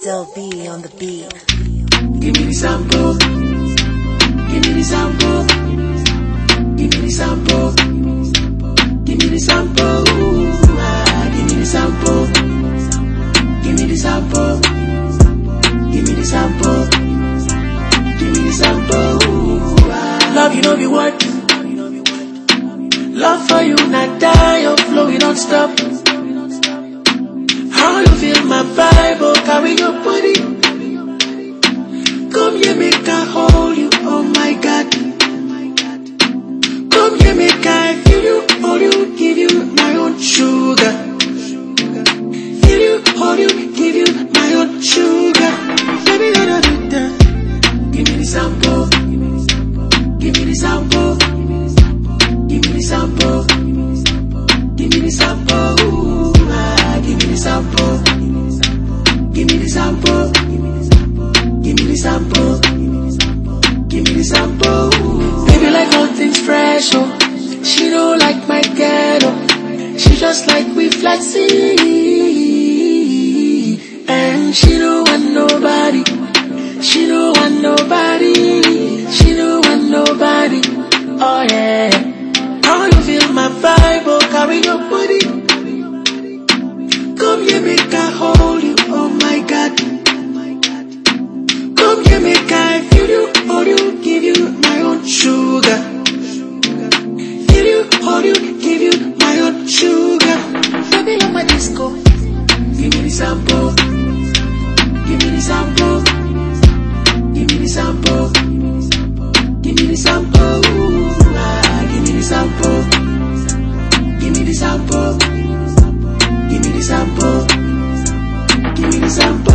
Still be on the beat. Give me the sample. Give me the sample. Give me the sample. Give me the sample. Give me the sample. Give me the sample. Give me the sample. Give me the sample. Love you know be what? Love hold you, oh my God. Come feel you, hold you, give you my own sugar. Feel you, hold you, give you my own sugar. Baby. Give me the sample. Give me the sample. Give me the sample. Give me the sample. Ah, give me the sample. Give me the sample. Sample. Give me the sample. Baby, like all things fresh, oh. She don't like my ghetto. She just like we flexi. And she don't want nobody. She don't want nobody. She don't want nobody. Oh yeah. How you feel my vibe? Oh, carry your body. Come here, make I hold hold you, give you my own sugar. Feel you, hold you, give you my own sugar. Baby, on my disco. Give me the sample. Give me the sample. Give me the sample. Give me the sample. Ah, give me the sample. Give me the sample. Give me the sample. Give me the sample.